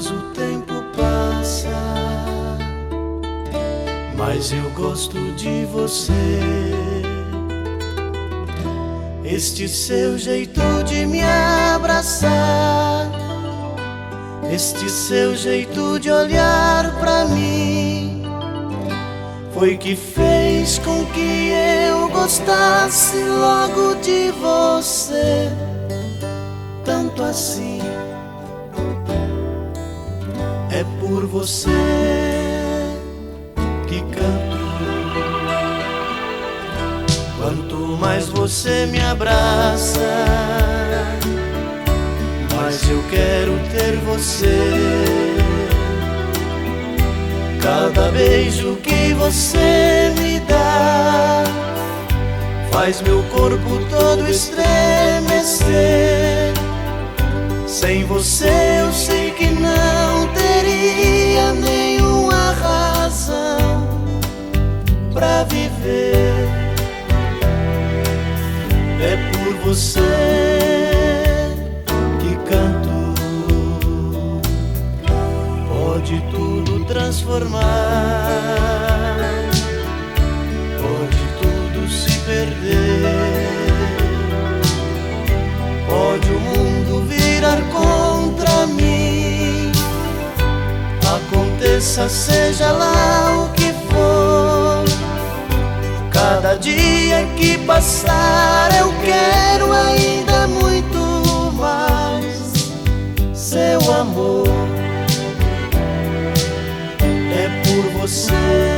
mais o tempo passa, mais eu gosto de você. Este seu jeito de me abraçar, este seu jeito de olhar pra mim, foi que fez com que eu gostasse logo de você, tanto assim. É por você que canto. Quanto mais você me abraça, mais eu quero ter você. Cada beijo que você me dá faz meu corpo todo estremecer. Sem você eu sei que não pra viver. É por você que canto. Pode tudo transformar, pode tudo se perder, pode o mundo virar contra mim. Aconteça, seja lá o que passar, eu quero ainda muito mais seu amor. É por você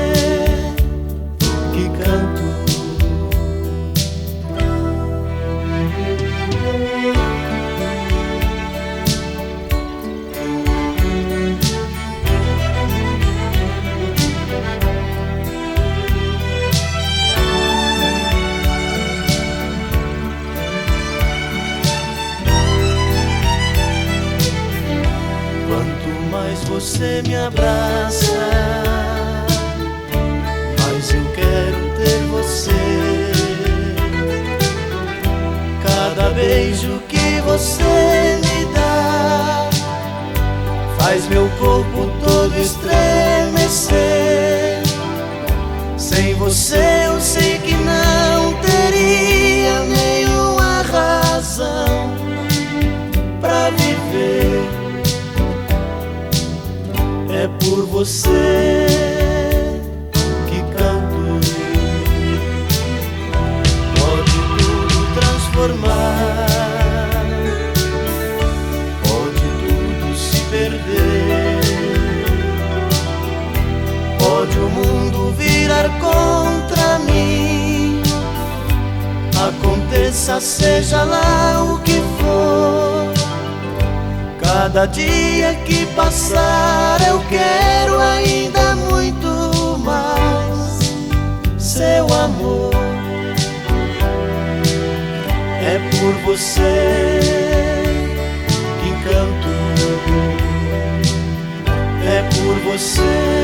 você me abraça, mais eu quero ter você. Cada beijo que você me dá faz meu corpo todo estremecer. Sem você É por você que canto. Pode tudo transformar, pode tudo se perder, pode o mundo virar contra mim. Aconteça, seja lá o que for. Cada dia que passar por você que canto, é por você